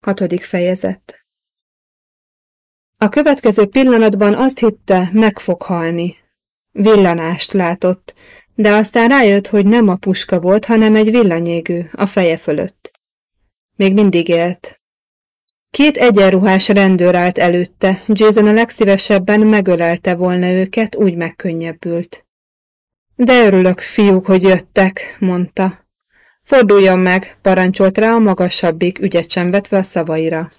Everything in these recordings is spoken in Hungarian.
Hatodik fejezet A következő pillanatban azt hitte, meg fog halni. Villanást látott, de aztán rájött, hogy nem a puska volt, hanem egy villanyégő a feje fölött. Még mindig élt. Két egyenruhás rendőr állt előtte, Jason a legszívesebben megölelte volna őket, úgy megkönnyebbült. De örülök, fiúk, hogy jöttek, mondta. Forduljon meg, parancsolt rá a magasabbik, ügyet sem vetve a szavaira.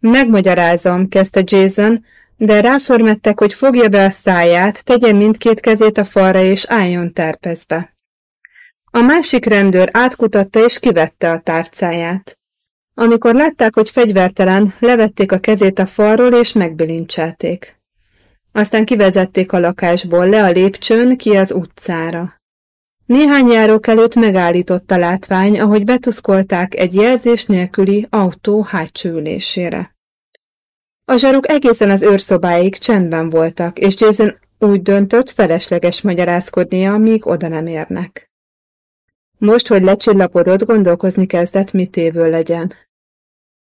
Megmagyarázom, kezdte Jason, de ráförmettek, hogy fogja be a száját, tegye mindkét kezét a falra és álljon terpezbe. A másik rendőr átkutatta és kivette a tárcáját. Amikor látták, hogy fegyvertelen, levették a kezét a falról és megbilincselték. Aztán kivezették a lakásból le a lépcsőn ki az utcára. Néhány járók előtt megállított a látvány, ahogy betuszkolták egy jelzés nélküli autó hátsó. A zsaruk egészen az őrszobáig csendben voltak, és Jason úgy döntött, felesleges magyarázkodnia, míg oda nem érnek. Most, hogy lecsillapodott, gondolkozni kezdett, mit évő legyen.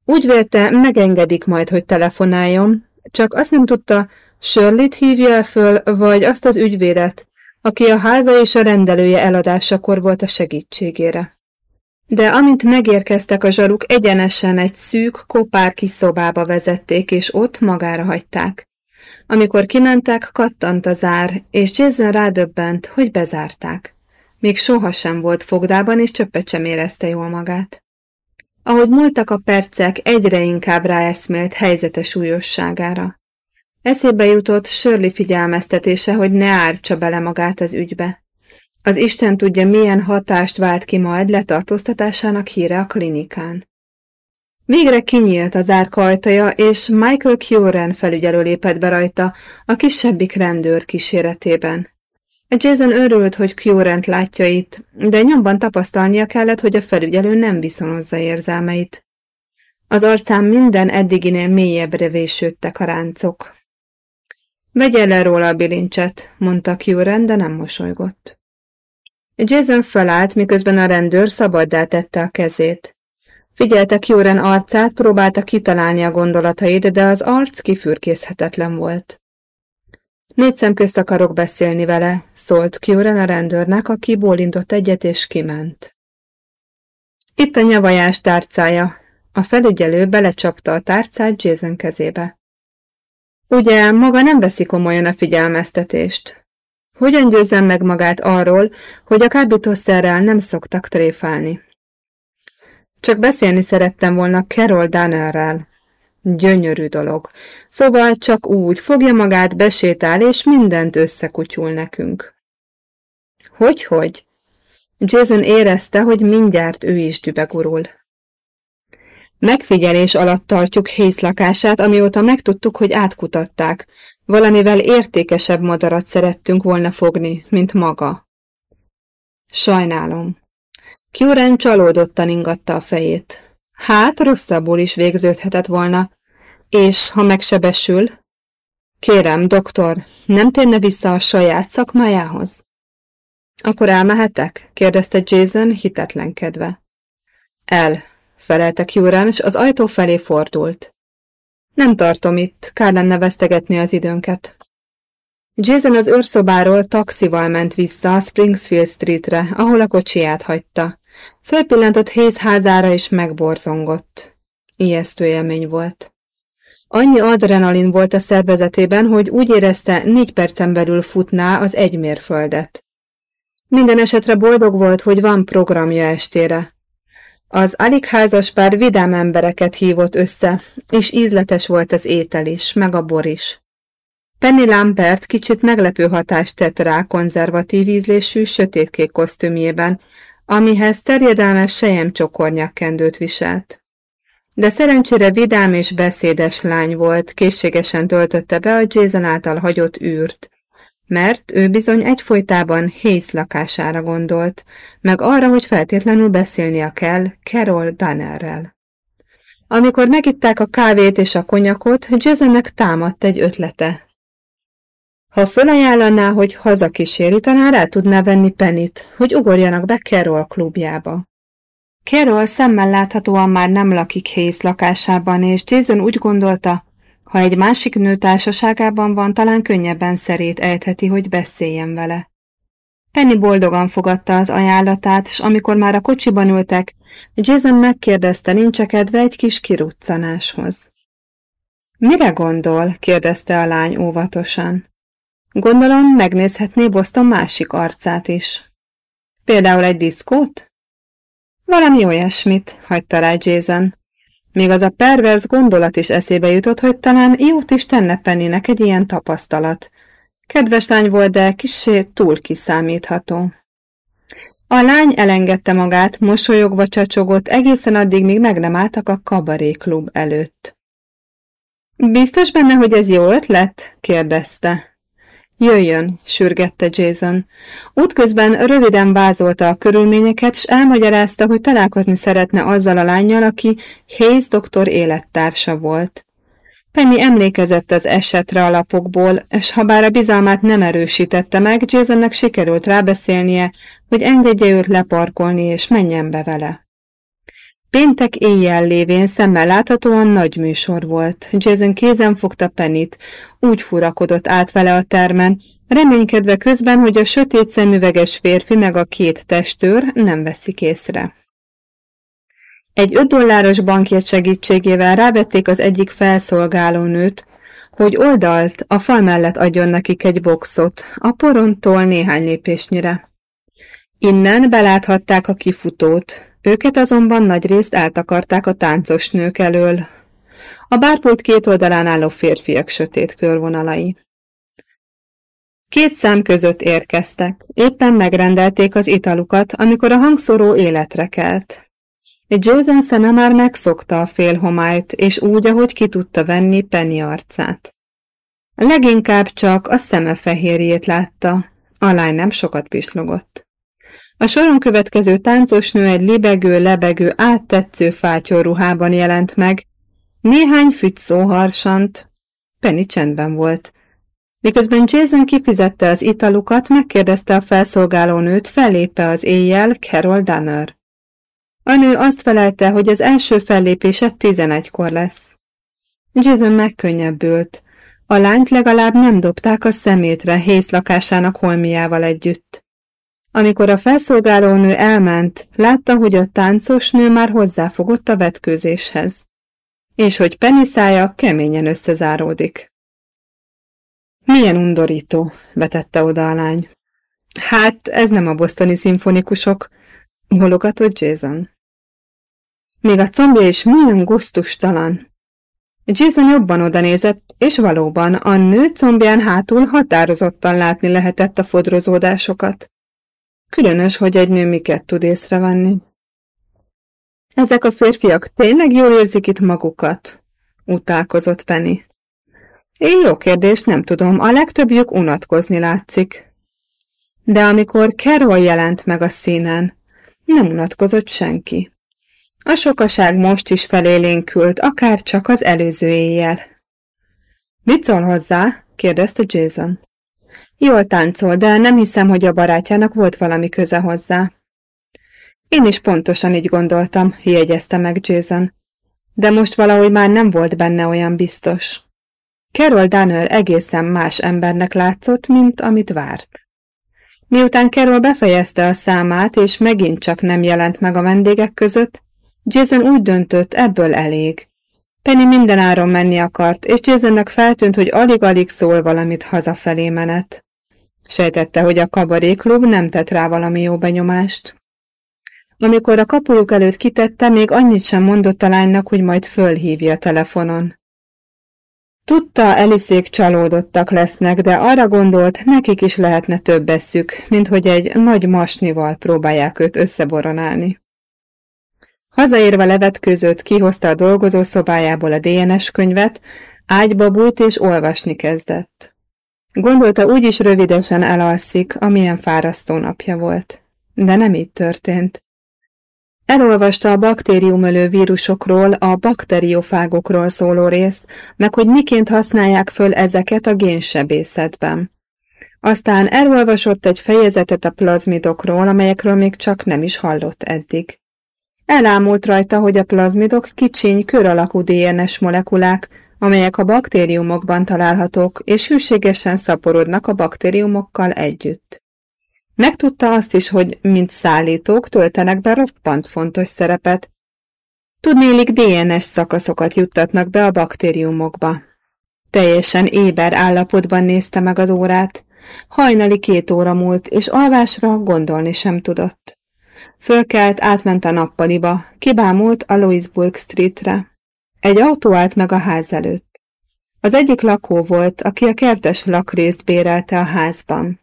Úgy vélte, megengedik majd, hogy telefonáljon, csak azt nem tudta, Shirley-t hívja föl, vagy azt az ügyvédet, aki a háza és a rendelője eladásakor volt a segítségére. De amint megérkeztek a zsaruk, egyenesen egy szűk, kopár kis szobába vezették, és ott magára hagyták. Amikor kimentek, kattant a zár, és Jason rádöbbent, hogy bezárták. Még sohasem volt fogdában, és csöppet sem érezte jól magát. Ahogy múltak a percek, egyre inkább ráeszmélt helyzete súlyosságára. Eszébe jutott Shirley figyelmeztetése, hogy ne ártsa bele magát az ügybe. Az Isten tudja, milyen hatást vált ki majd letartóztatásának híre a klinikán. Végre kinyílt az árka ajtaja, és Michael Curran felügyelő lépett be rajta a kisebbik rendőr kíséretében. Jason örült, hogy Current látja itt, de nyomban tapasztalnia kellett, hogy a felügyelő nem viszonozza érzelmeit. Az arcán minden eddiginél mélyebbre vésődtek a ráncok. Vegye le róla a bilincset, mondta Kjuren, de nem mosolygott. Jason felállt, miközben a rendőr szabaddá tette a kezét. Figyelte Kjuren arcát, próbálta kitalálni a gondolatait, de az arc kifürkészhetetlen volt. Négy szem közt akarok beszélni vele, szólt Kjuren a rendőrnek, aki bólintott egyet és kiment. Itt a nyavajás tárcája. A felügyelő belecsapta a tárcát Jason kezébe. Ugye maga nem veszi komolyan a figyelmeztetést. Hogyan győzzem meg magát arról, hogy a kábítószerrel nem szoktak tréfálni? Csak beszélni szerettem volna Carol Dannerrel. Gyönyörű dolog. Szóval csak úgy fogja magát, besétál, és mindent összekutyul nekünk. Hogy-hogy? Jason érezte, hogy mindjárt ő is dübegurul. Megfigyelés alatt tartjuk Hész lakását, amióta megtudtuk, hogy átkutatták. Valamivel értékesebb madarat szerettünk volna fogni, mint maga. Sajnálom. Kjuren csalódottan ingatta a fejét. Hát, rosszabbul is végződhetett volna. És ha megsebesül? Kérem, doktor, nem térne vissza a saját szakmájához? Akkor elmehetek? kérdezte Jason hitetlenkedve. El, felelte Kjúrán, és az ajtó felé fordult. Nem tartom itt, kár lenne vesztegetni az időnket. Jason az őrszobáról taxival ment vissza a Springsfield Streetre, ahol a kocsiját hagyta. Fölpillantott Hayes házára és megborzongott. Ijesztő élmény volt. Annyi adrenalin volt a szervezetében, hogy úgy érezte, négy percen belül futná az egy mérföldet. Minden esetre boldog volt, hogy van programja estére. Az alig házas pár vidám embereket hívott össze, és ízletes volt az étel is, meg a bor is. Penny Lambert kicsit meglepő hatást tett rá konzervatív ízlésű, sötétkék kosztümjében, amihez terjedelmes sejemcsokornyakkendőt viselt. De szerencsére vidám és beszédes lány volt, készségesen töltötte be a Jason által hagyott űrt, mert ő bizony egyfolytában Hayes lakására gondolt, meg arra, hogy feltétlenül beszélnia kell Carol Dannerrel. Amikor megitták a kávét és a konyakot, Jasonnek támadt egy ötlete. Ha fölajánlaná, hogy hazakíséri, talán rá tudná venni Penit, hogy ugorjanak be Carol klubjába. Carol szemmel láthatóan már nem lakik Hayes lakásában, és Jason úgy gondolta, ha egy másik nő társaságában van, talán könnyebben szerét ejtheti, hogy beszéljen vele. Penny boldogan fogadta az ajánlatát, és amikor már a kocsiban ültek, Jason megkérdezte, nincs kedve egy kis kiruccanáshoz. Mire gondol? kérdezte a lány óvatosan. Gondolom, megnézhetné Boston másik arcát is. Például egy diszkót? Valami olyasmit, hagyta rá Jason. Még az a pervers gondolat is eszébe jutott, hogy talán jót is tenne Pennynek egy ilyen tapasztalat. Kedves lány volt, de kissé túl kiszámítható. A lány elengedte magát, mosolyogva csacsogott egészen addig, míg meg nem álltak a kabaréklub előtt. Biztos benne, hogy ez jó ötlet? kérdezte. Jöjjön, sürgette Jason. Útközben röviden vázolta a körülményeket, és elmagyarázta, hogy találkozni szeretne azzal a lányjal, aki Hayes doktor élettársa volt. Penny emlékezett az esetre alapokból, és ha bár a bizalmát nem erősítette meg, Jasonnek sikerült rábeszélnie, hogy engedje őt leparkolni és menjen be vele. Péntek éjjel lévén szemmel láthatóan nagy műsor volt. Jason kézen fogta Penit, úgy furakodott át vele a termen, reménykedve közben, hogy a sötét szemüveges férfi meg a két testőr nem veszik észre. Egy öt dolláros bankjegy segítségével rávették az egyik felszolgálónőt, hogy oldalt a fal mellett adjon nekik egy boxot, a porontól néhány lépésnyire. Innen beláthatták a kifutót, őket azonban nagyrészt eltakarták a táncos nők elől. A bárpult két oldalán álló férfiak sötét körvonalai. Két szám között érkeztek, éppen megrendelték az italukat, amikor a hangszóró életre kelt. Jason szeme már megszokta a félhomályt, és úgy, ahogy ki tudta venni Penny arcát. Leginkább csak a szeme fehérjét látta, a lány nem sokat pislogott. A soron következő táncosnő egy libegő, lebegő, áttetsző fátyol ruhában jelent meg, néhány szó harsant, Penny csendben volt. Miközben Jason kifizette az italukat, megkérdezte a felszolgálónőt, fellépe az éjjel Carol Danner. A nő azt felelte, hogy az első fellépése tizenegykor lesz. Jason megkönnyebbült. A lányt legalább nem dobták a szemétre Hész lakásának holmiával együtt. Amikor a felszolgálónő elment, látta, hogy a táncos nő már hozzáfogott a vetkőzéshez, és hogy peniszája keményen összezáródik. Milyen undorító, vetette oda a lány. Hát, ez nem a bosztoni szimfonikusok, hologatott Jason. Még a combja is milyen gusztustalan. Jason jobban odanézett, és valóban a nő combján hátul határozottan látni lehetett a fodrozódásokat. Különös, hogy egy nő miket tud észrevenni. Ezek a férfiak tényleg jól érzik itt magukat? Utálkozott Penny. Én jó kérdés, nem tudom, a legtöbbjük unatkozni látszik. De amikor Carol jelent meg a színen, nem unatkozott senki. A sokaság most is felélénkült, akár csak az előző éjjel. Mit szól hozzá? kérdezte Jason. Jól táncol, de nem hiszem, hogy a barátjának volt valami köze hozzá. Én is pontosan így gondoltam, jegyezte meg Jason. De most valahogy már nem volt benne olyan biztos. Carol Danner egészen más embernek látszott, mint amit várt. Miután Carol befejezte a számát, és megint csak nem jelent meg a vendégek között, Jason úgy döntött, ebből elég. Penny mindenáron menni akart, és Jasonnak feltűnt, hogy alig-alig szól valamit hazafelé menet. Sejtette, hogy a kabaréklub nem tett rá valami jó benyomást. Amikor a kapujuk előtt kitette, még annyit sem mondott a lánynak, hogy majd fölhívja telefonon. Tudta, Eliszék csalódottak lesznek, de arra gondolt, nekik is lehetne több eszük, mint hogy egy nagy masnival próbálják őt összeboronálni. Hazaérve levet között kihozta a dolgozó szobájából a DNS könyvet, ágyba bújt és olvasni kezdett. Gondolta úgyis rövidesen elalszik, amilyen fárasztó napja volt. De nem így történt. Elolvasta a baktériumölő vírusokról, a bakteriofágokról szóló részt, meg hogy miként használják föl ezeket a génsebészetben. Aztán elolvasott egy fejezetet a plazmidokról, amelyekről még csak nem is hallott eddig. Elámult rajta, hogy a plazmidok kicsiny, kör alakú DNS molekulák, amelyek a baktériumokban találhatók, és hűségesen szaporodnak a baktériumokkal együtt. Megtudta azt is, hogy mint szállítók töltenek be roppant fontos szerepet. Tudnélik DNS szakaszokat juttatnak be a baktériumokba. Teljesen éber állapotban nézte meg az órát. Hajnali két óra múlt, és alvásra gondolni sem tudott. Fölkelt, átment a nappaliba, kibámult a Louisburg Streetre. Egy autó állt meg a ház előtt. Az egyik lakó volt, aki a kertes lakrészt bérelte a házban.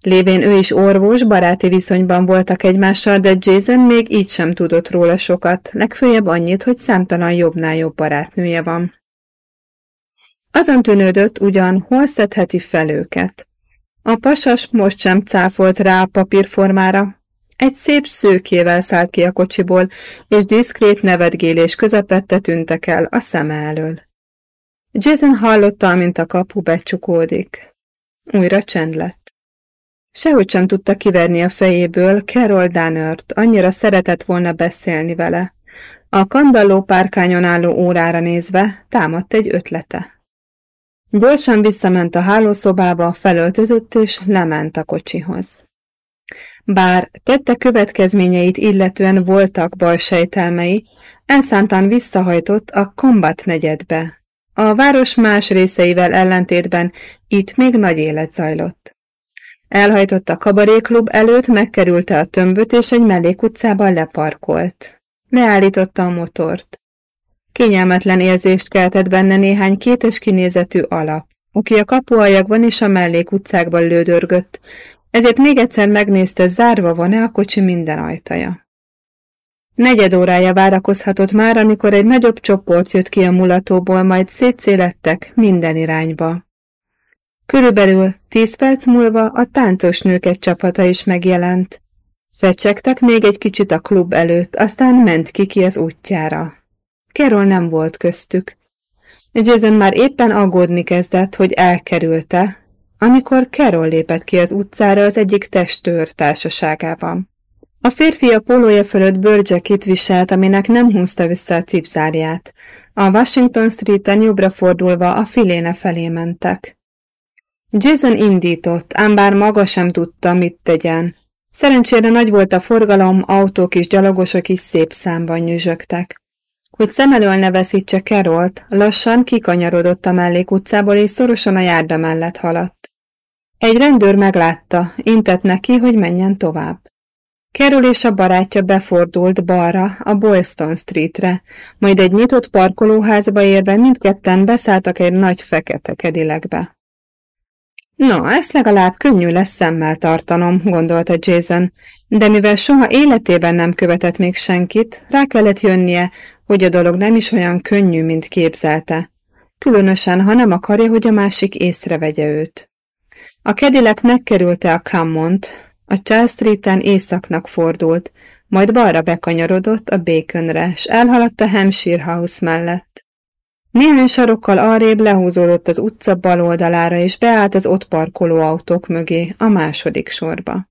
Lévén ő is orvos, baráti viszonyban voltak egymással, de Jason még így sem tudott róla sokat, legfőjebb annyit, hogy számtalan jobbnál jobb barátnője van. Azon tűnődött ugyan, hol szedheti fel őket. A pasas most sem cáfolt rá a papírformára. Egy szép szőkével szállt ki a kocsiból, és diszkrét nevetgélés közepette tűntek el a szeme elől. Jason hallotta, mint a kapu becsukódik. Újra csend lett. Sehogy sem tudta kiverni a fejéből Carol Dannert, annyira szeretett volna beszélni vele. A kandalló párkányon álló órára nézve támadt egy ötlete. Gyorsan visszament a hálószobába, felöltözött és lement a kocsihoz. Bár tette következményeit illetően voltak balsejtelmei, elszántán visszahajtott a Combat negyedbe. A város más részeivel ellentétben itt még nagy élet zajlott. Elhajtott a kabaréklub előtt, megkerülte a tömböt és egy mellékutcában leparkolt. Leállította a motort. Kényelmetlen érzést keltett benne néhány kétes kinézetű alak, aki a kapuajakban és a mellékutcákban lődörgött, ezért még egyszer megnézte, zárva van-e a kocsi minden ajtaja. Negyed órája várakozhatott már, amikor egy nagyobb csoport jött ki a mulatóból, majd szétszélettek minden irányba. Körülbelül tíz perc múlva a táncos nők egy csapata is megjelent. Fecsegtek még egy kicsit a klub előtt, aztán ment ki ki az útjára. Carol nem volt köztük. Jason már éppen aggódni kezdett, hogy elkerülte, amikor Carol lépett ki az utcára az egyik testőr társaságában. A férfi a pólója fölött bőrcsekit viselt, aminek nem húzta vissza a cipzárját. A Washington Street-en jobbra fordulva a filéne felé mentek. Jason indított, ám bár maga sem tudta, mit tegyen. Szerencsére nagy volt a forgalom, autók és gyalogosok is szép számban nyüzsögtek. Hogy szem elől ne veszítse Kerolt, lassan kikanyarodott a mellékutcából és szorosan a járda mellett haladt. Egy rendőr meglátta, intett neki, hogy menjen tovább. Kerül és a barátja befordult balra, a Boylston Streetre, majd egy nyitott parkolóházba érve mindketten beszálltak egy nagy fekete kedilekbe. Na, ezt legalább könnyű lesz szemmel tartanom, gondolta Jason, de mivel soha életében nem követett még senkit, rá kellett jönnie, hogy a dolog nem is olyan könnyű, mint képzelte. Különösen, ha nem akarja, hogy a másik észrevegye őt. A kedilek megkerülte a Cammont, a Charles Street-en északnak fordult, majd balra bekanyarodott a Baconre, s elhaladt a Hampshire House mellett. Néhány sarokkal arrébb lehúzódott az utca bal oldalára, és beállt az ott parkoló autók mögé, a második sorba.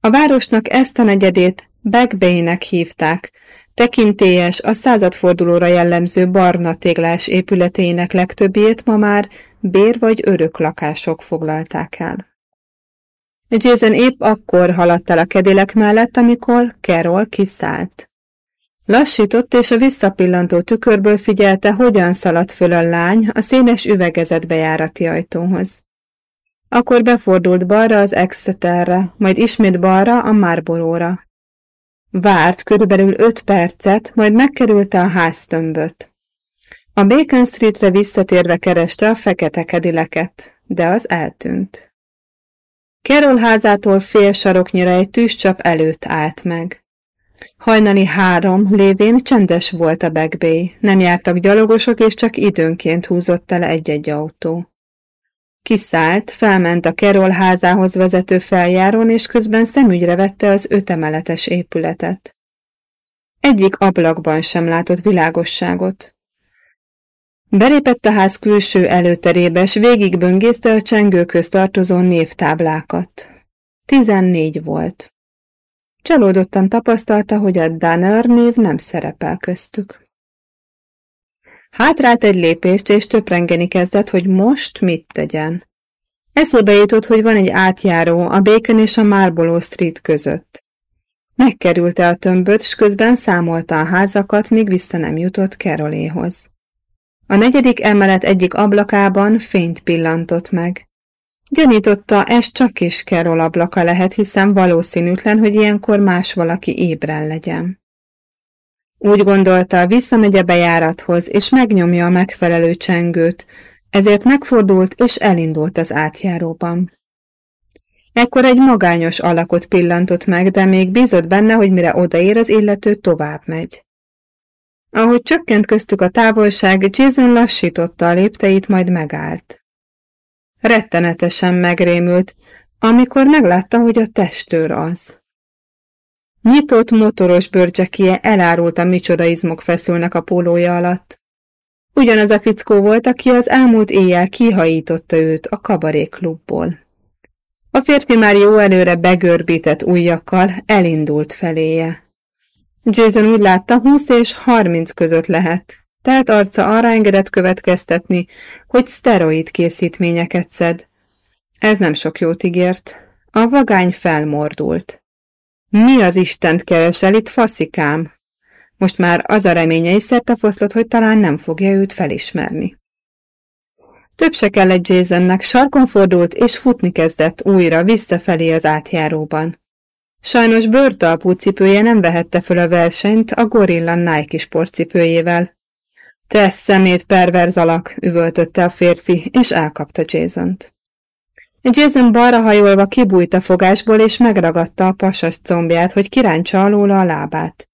A városnak ezt a negyedét Back Bay-nek hívták, tekintélyes, a századfordulóra jellemző barna téglás épületének legtöbbét ma már bér vagy örök lakások foglalták el. Jason épp akkor haladt el a kedélek mellett, amikor Carol kiszállt. Lassított, és a visszapillantó tükörből figyelte, hogyan szaladt föl a lány a szénes üvegezett bejárati ajtóhoz. Akkor befordult balra az Exeterre, majd ismét balra a Marlborough-ra. Várt körülbelül öt percet, majd megkerülte a háztömböt. A Bacon Streetre visszatérve kereste a fekete kedileket, de az eltűnt. Carol házától fél saroknyira egy tűzcsap előtt állt meg. Hajnali három lévén csendes volt a Back Bay, nem jártak gyalogosok, és csak időnként húzott el egy-egy autó. Kiszállt, felment a Kerol házához vezető feljárón, és közben szemügyre vette az ötemeletes épületet. Egyik ablakban sem látott világosságot. Belépett a ház külső előterébe, s végigböngészte a csengőköz tartozó névtáblákat. Tizennégy volt. Csalódottan tapasztalta, hogy a Danner név nem szerepel köztük. Hátrált egy lépést, és töprengeni kezdett, hogy most mit tegyen. Eszébe jutott, hogy van egy átjáró a Bacon és a Marlborough Street között. Megkerülte a tömböt, s közben számolta a házakat, míg vissza nem jutott Caroléhoz. A negyedik emelet egyik ablakában fényt pillantott meg. Gyanította, ez csak is Carol ablaka lehet, hiszen valószínűtlen, hogy ilyenkor más valaki ébren legyen. Úgy gondolta, visszamegy a bejárathoz, és megnyomja a megfelelő csengőt, ezért megfordult és elindult az átjáróban. Ekkor egy magányos alakot pillantott meg, de még bízott benne, hogy mire odaér az illető tovább megy. Ahogy csökkent köztük a távolság, Jason lassította a lépteit, majd megállt. Rettenetesen megrémült, amikor meglátta, hogy a testőr az. Nyitott motoros bőrcsekie elárulta, micsoda izmok feszülnek a pólója alatt. Ugyanaz a fickó volt, aki az elmúlt éjjel kihajította őt a kabaréklubból. A férfi már jó előre begörbített ujjakkal elindult feléje. Jason úgy látta, húsz és harminc között lehet. Telt arca arra engedett következtetni, hogy szteroid készítményeket szed. Ez nem sok jót ígért. A vagány felmordult. Mi az Istent keresel itt, faszikám? Most már az a reménye is szerte hogy talán nem fogja őt felismerni. Több se kellett Jasonnek, sarkon fordult és futni kezdett újra visszafelé az átjáróban. Sajnos bőrtalpú cipője nem vehette föl a versenyt a gorilla Nike sportcipőjével. Te szemét perverz alak, üvöltötte a férfi, és elkapta Jason-t. Jason balra hajolva kibújt a fogásból, és megragadta a pasas combját, hogy kiráncsa alóla a lábát.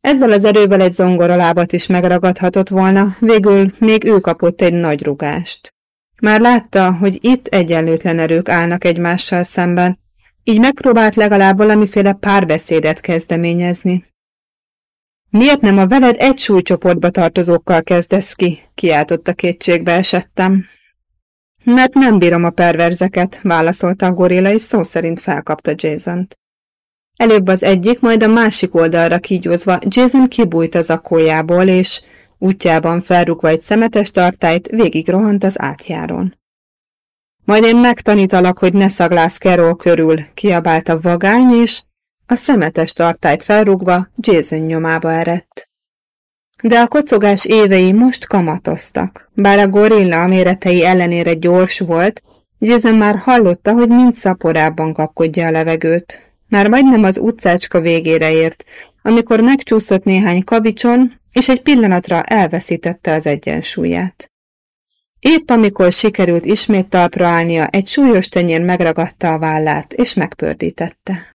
Ezzel az erővel egy zongoralábat is megragadhatott volna, végül még ő kapott egy nagy rugást. Már látta, hogy itt egyenlőtlen erők állnak egymással szemben, így megpróbált legalább valamiféle párbeszédet kezdeményezni. Miért nem a veled egy súlycsoportba tartozókkal kezdesz ki? kiáltotta kétségbe esettem. Mert nem bírom a perverzeket, válaszolta a gorilla, és szó szerint felkapta Jason-t. Előbb az egyik, majd a másik oldalra kígyózva Jason kibújt az akójából, és útjában felrúgva egy szemetes tartályt végig rohant az átjáron. Majd én megtanítalak, hogy ne szaglász Carol körül, kiabált a vagány, és a szemetes tartályt felrúgva Jason nyomába erett. De a kocogás évei most kamatoztak. Bár a gorilla méretei ellenére gyors volt, Jason már hallotta, hogy mind szaporában kapkodja a levegőt. Már majdnem az utcácska végére ért, amikor megcsúszott néhány kavicson, és egy pillanatra elveszítette az egyensúlyát. Épp amikor sikerült ismét talpra állnia, egy súlyos tenyér megragadta a vállát, és megpördítette.